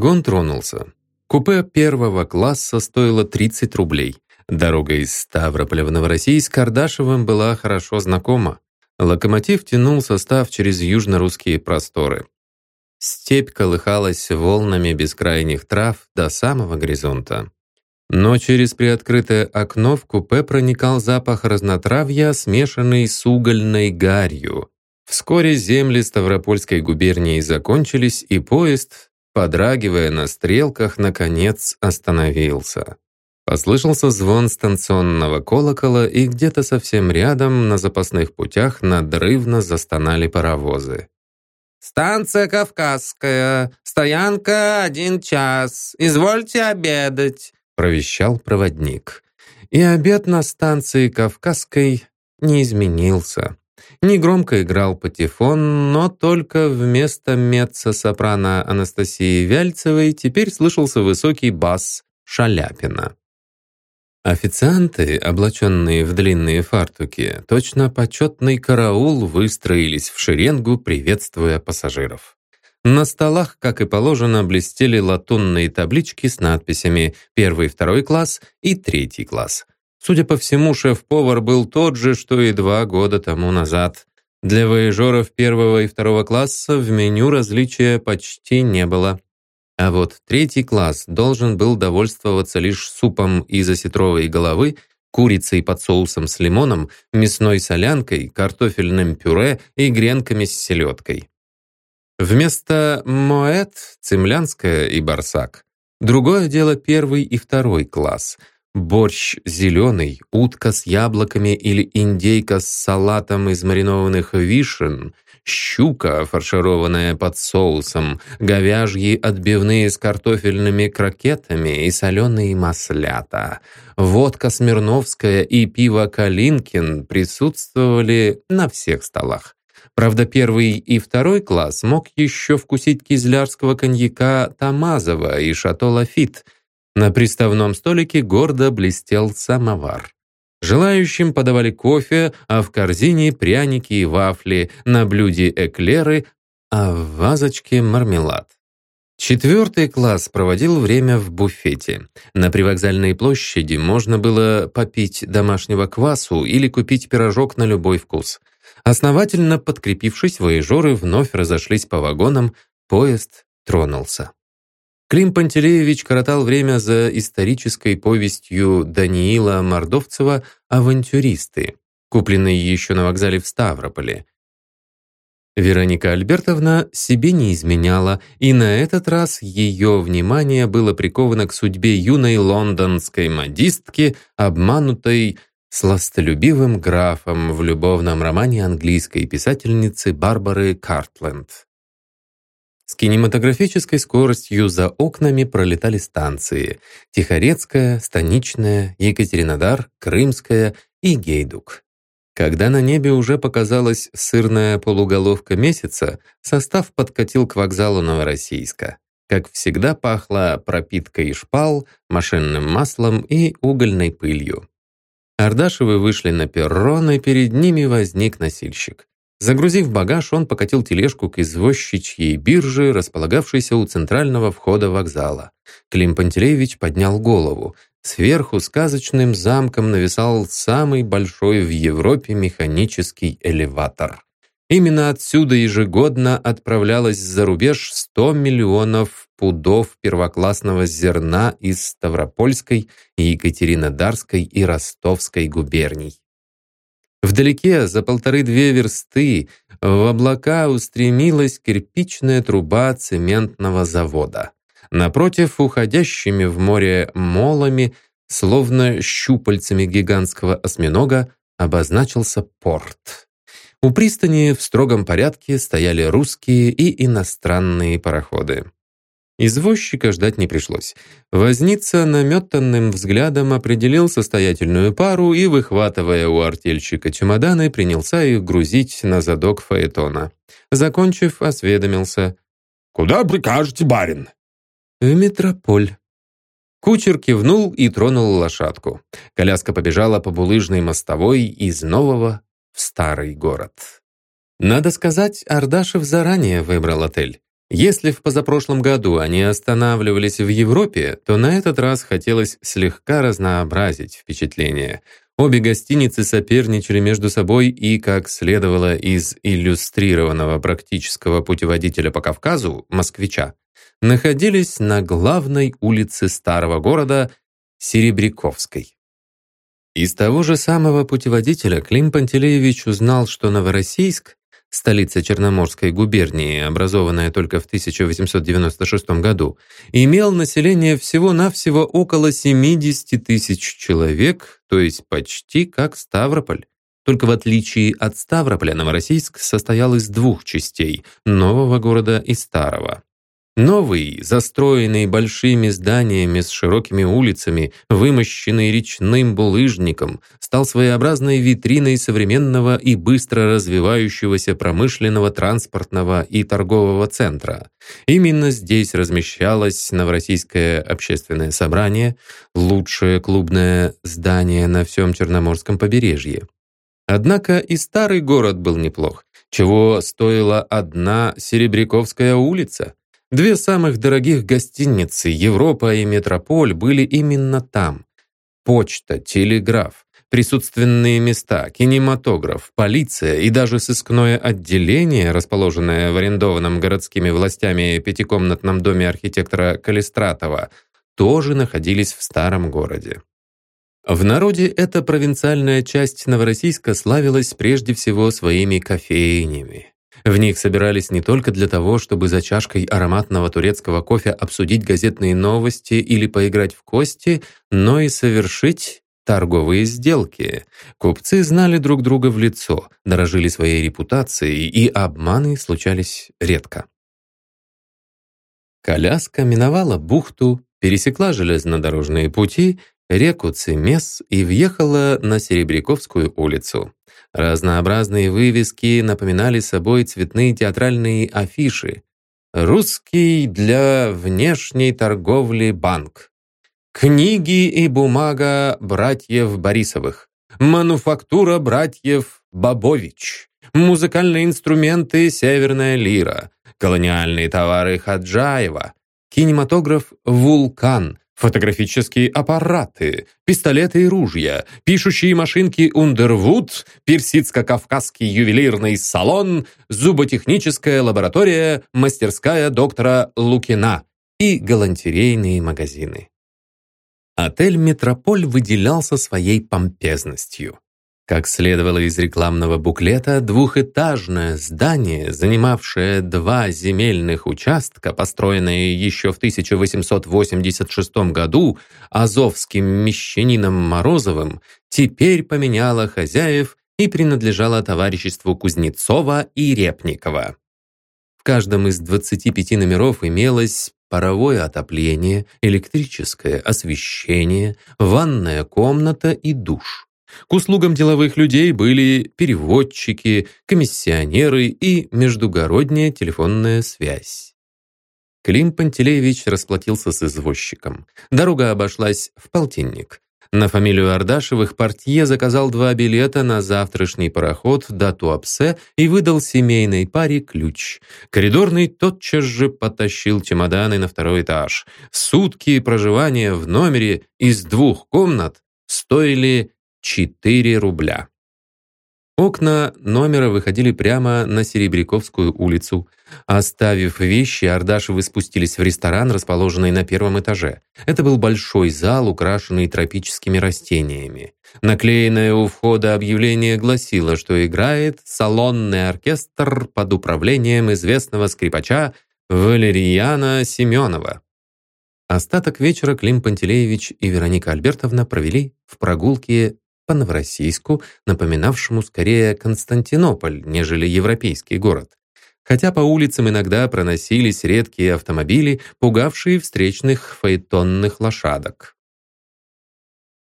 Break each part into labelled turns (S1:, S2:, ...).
S1: Вагон тронулся. Купе первого класса стоило 30 рублей. Дорога из Ставрополя в Новороссийск Кардашевым была хорошо знакома. Локомотив тянул состав через южно-русские просторы. Степь колыхалась волнами бескрайних трав до самого горизонта. Но через приоткрытое окно в купе проникал запах разнотравья, смешанный с угольной гарью. Вскоре земли Ставропольской губернии закончились, и поезд, подрагивая на стрелках, наконец остановился. Послышался звон станционного колокола, и где-то совсем рядом на запасных путях надрывно застонали паровозы.
S2: «Станция Кавказская, стоянка один час, извольте обедать»,
S1: провещал проводник. И обед на станции Кавказской не изменился. Негромко играл патефон, но только вместо меццо-сопрано Анастасии Вяльцевой теперь слышался высокий бас Шаляпина. Официанты, облаченные в длинные фартуки, точно почетный караул выстроились в шеренгу, приветствуя пассажиров. На столах, как и положено, блестели латунные таблички с надписями «Первый, второй класс» и «Третий класс». Судя по всему, шеф-повар был тот же, что и два года тому назад. Для воежоров первого и второго класса в меню различия почти не было. А вот третий класс должен был довольствоваться лишь супом из осетровой головы, курицей под соусом с лимоном, мясной солянкой, картофельным пюре и гренками с селедкой. Вместо моэт — цемлянская и барсак. Другое дело первый и второй класс. Борщ зеленый, утка с яблоками или индейка с салатом из маринованных вишен, щука, фаршированная под соусом, говяжьи отбивные с картофельными крокетами и соленые маслята. Водка Смирновская и пиво Калинкин присутствовали на всех столах. Правда, первый и второй класс мог еще вкусить кизлярского коньяка Тамазова и Шато Лафит. На приставном столике гордо блестел самовар. Желающим подавали кофе, а в корзине пряники и вафли, на блюде эклеры, а в вазочке мармелад. Четвертый класс проводил время в буфете. На привокзальной площади можно было попить домашнего квасу или купить пирожок на любой вкус. Основательно подкрепившись, воежоры вновь разошлись по вагонам, поезд тронулся. Клим Пантелеевич коротал время за исторической повестью Даниила Мордовцева «Авантюристы», купленной еще на вокзале в Ставрополе. Вероника Альбертовна себе не изменяла, и на этот раз ее внимание было приковано к судьбе юной лондонской модистки, обманутой сластолюбивым графом в любовном романе английской писательницы Барбары Картленд. С кинематографической скоростью за окнами пролетали станции Тихорецкая, Станичная, Екатеринодар, Крымская и Гейдук. Когда на небе уже показалась сырная полуголовка месяца, состав подкатил к вокзалу Новороссийска. Как всегда пахло пропиткой шпал, машинным маслом и угольной пылью. Ардашевы вышли на перрон, и перед ними возник носильщик. Загрузив багаж, он покатил тележку к извозчичьей бирже, располагавшейся у центрального входа вокзала. Клим Пантелеевич поднял голову. Сверху сказочным замком нависал самый большой в Европе механический элеватор. Именно отсюда ежегодно отправлялось за рубеж 100 миллионов пудов первоклассного зерна из Ставропольской, Екатеринодарской и Ростовской губерний. Вдалеке, за полторы-две версты, в облака устремилась кирпичная труба цементного завода. Напротив, уходящими в море молами, словно щупальцами гигантского осьминога, обозначился порт. У пристани в строгом порядке стояли русские и иностранные пароходы. Извозчика ждать не пришлось. Возница наметанным взглядом определил состоятельную пару и, выхватывая у артельщика чемоданы, принялся их грузить на задок фаэтона. Закончив, осведомился.
S3: «Куда прикажете, барин?»
S1: «В метрополь». Кучер кивнул и тронул лошадку. Коляска побежала по булыжной мостовой из нового в старый город. Надо сказать, Ардашев заранее выбрал отель. Если в позапрошлом году они останавливались в Европе, то на этот раз хотелось слегка разнообразить впечатление. Обе гостиницы соперничали между собой и, как следовало из иллюстрированного практического путеводителя по Кавказу, москвича, находились на главной улице старого города Серебряковской. Из того же самого путеводителя Клим Пантелеевич узнал, что Новороссийск столица Черноморской губернии, образованная только в 1896 году, имел население всего-навсего около 70 тысяч человек, то есть почти как Ставрополь. Только в отличие от Ставрополя, Новороссийск состоял из двух частей – нового города и старого. Новый, застроенный большими зданиями с широкими улицами, вымощенный речным булыжником, стал своеобразной витриной современного и быстро развивающегося промышленного, транспортного и торгового центра. Именно здесь размещалось Новороссийское общественное собрание, лучшее клубное здание на всем Черноморском побережье. Однако и старый город был неплох, чего стоила одна Серебряковская улица – Две самых дорогих гостиницы «Европа» и «Метрополь» были именно там. Почта, телеграф, присутственные места, кинематограф, полиция и даже сыскное отделение, расположенное в арендованном городскими властями пятикомнатном доме архитектора Калистратова, тоже находились в старом городе. В народе эта провинциальная часть Новороссийска славилась прежде всего своими кофейнями. В них собирались не только для того, чтобы за чашкой ароматного турецкого кофе обсудить газетные новости или поиграть в кости, но и совершить торговые сделки. Купцы знали друг друга в лицо, дорожили своей репутацией, и обманы случались редко. Коляска миновала бухту, пересекла железнодорожные пути, реку Цемес и въехала на Серебряковскую улицу. Разнообразные вывески напоминали собой цветные театральные афиши. «Русский для внешней торговли банк», «Книги и бумага братьев Борисовых», «Мануфактура братьев Бабович», «Музыкальные инструменты Северная лира», «Колониальные товары Хаджаева», «Кинематограф Вулкан», фотографические аппараты, пистолеты и ружья, пишущие машинки Underwood, персидско-кавказский ювелирный салон, зуботехническая лаборатория, мастерская доктора Лукина и галантерейные магазины. Отель «Метрополь» выделялся своей помпезностью. Как следовало из рекламного буклета, двухэтажное здание, занимавшее два земельных участка, построенное еще в 1886 году азовским мещанином Морозовым, теперь поменяло хозяев и принадлежало товариществу Кузнецова и Репникова. В каждом из 25 номеров имелось паровое отопление, электрическое освещение, ванная комната и душ. К услугам деловых людей были переводчики, комиссионеры и междугородняя телефонная связь. Клим Пантелеевич расплатился с извозчиком. Дорога обошлась в полтинник. На фамилию Ардашевых портье заказал два билета на завтрашний пароход до Туапсе и выдал семейной паре ключ. Коридорный тотчас же потащил чемоданы на второй этаж. Сутки проживания в номере из двух комнат стоили 4 рубля. Окна номера выходили прямо на Серебряковскую улицу. Оставив вещи, Ардашевы спустились в ресторан, расположенный на первом этаже. Это был большой зал, украшенный тропическими растениями. Наклеенное у входа объявление гласило, что играет салонный оркестр под управлением известного скрипача Валерьяна Семенова. Остаток вечера Клим Пантелеевич и Вероника Альбертовна провели в прогулке по Новороссийску, напоминавшему скорее Константинополь, нежели европейский город. Хотя по улицам иногда проносились редкие автомобили, пугавшие встречных фаэтонных лошадок.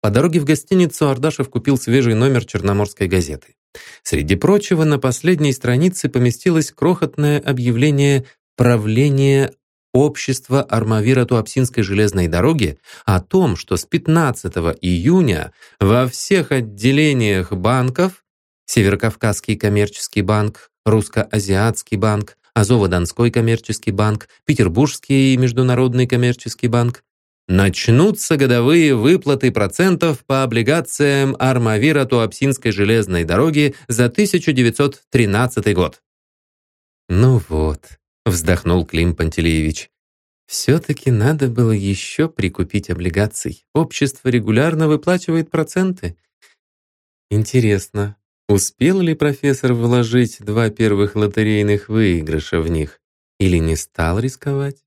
S1: По дороге в гостиницу Ардашев купил свежий номер Черноморской газеты. Среди прочего, на последней странице поместилось крохотное объявление правления общества Армавира Туапсинской железной дороги о том, что с 15 июня во всех отделениях банков Северокавказский коммерческий банк, Русско-Азиатский банк, Азово-Донской коммерческий банк, Петербургский международный коммерческий банк. Начнутся годовые выплаты процентов по облигациям Армавира Туапсинской железной дороги за 1913 год. «Ну вот», — вздохнул Клим Пантелеевич, «все-таки надо было еще прикупить облигаций. Общество регулярно выплачивает проценты. Интересно, успел ли профессор вложить два первых лотерейных выигрыша в них? Или не стал рисковать?»